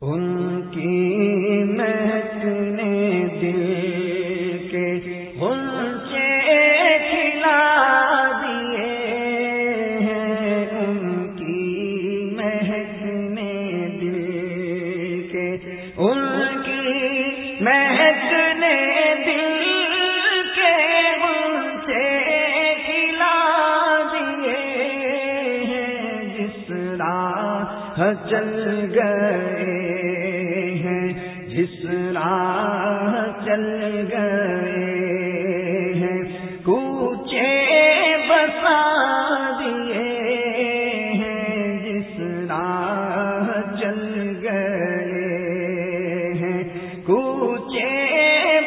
ان کی مہکنے دل کے گلچے کھلا دیے ہیں۔ ان کی مہکنے دل کے ان کی مہکنے دل کے گلچے کھلا دیے ہیں۔ جس راہ چل گئے راہ چل گئے ہیں، کوچے بسا دیے ہیں جس راہ چل گئے ہیں، کوچے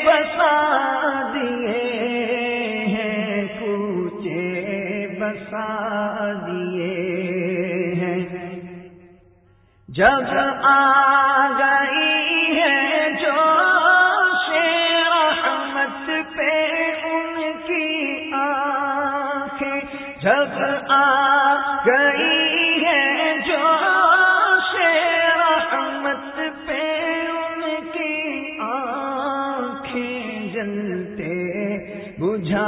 بسا دیے ہیں، کوچے بسا جب آ گئی جب آ گئی ہے جو رحمت پہ ان کی آنکھیں جلتے بجھا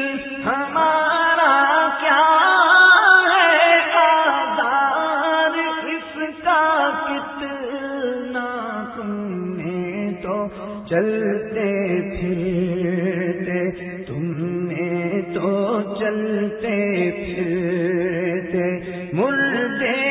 چلتے پھرتے تم نے تو چلتے پھرتے مردے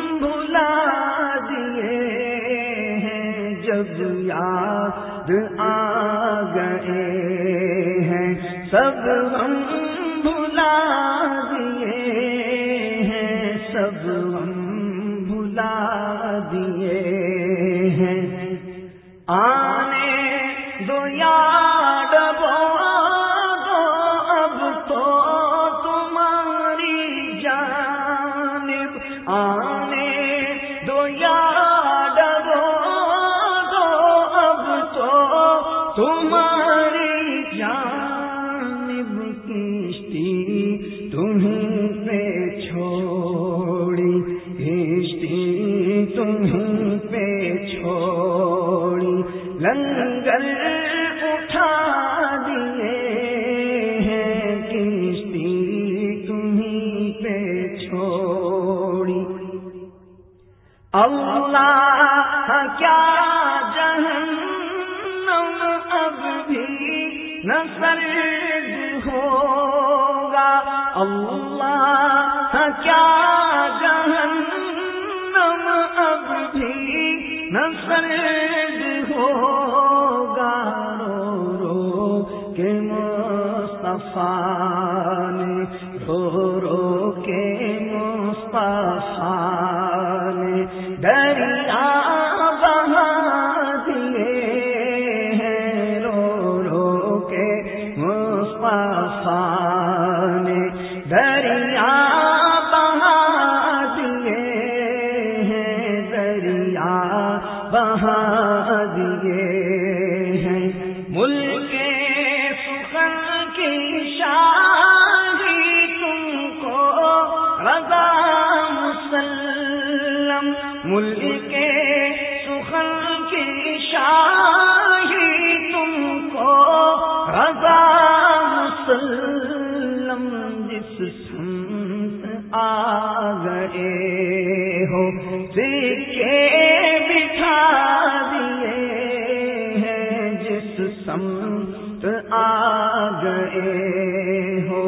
آ گئے ہیں، سب ہم بھلا دیے ہیں، سب ہم بھلا دیے ہیں۔ آنے دو یاد لنگر کیا جہنم اب بھی نسل ہوگا؟ اللہ کیا جہنم اب بھی نسل ہوگا؟ رو رو کے مصطفیٰ نے، رو رو بہا دیے ہیں ملک سخن کی شاہی تم کو رضا مسلم۔ ملک سخن کی شاہی تم کو رضا مسلم۔ جس سمت آ گئے ہو سکے سمت آ گئے ہو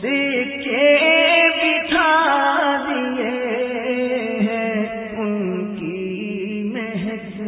سیکھے بٹھا دیے ہیں ان کی محک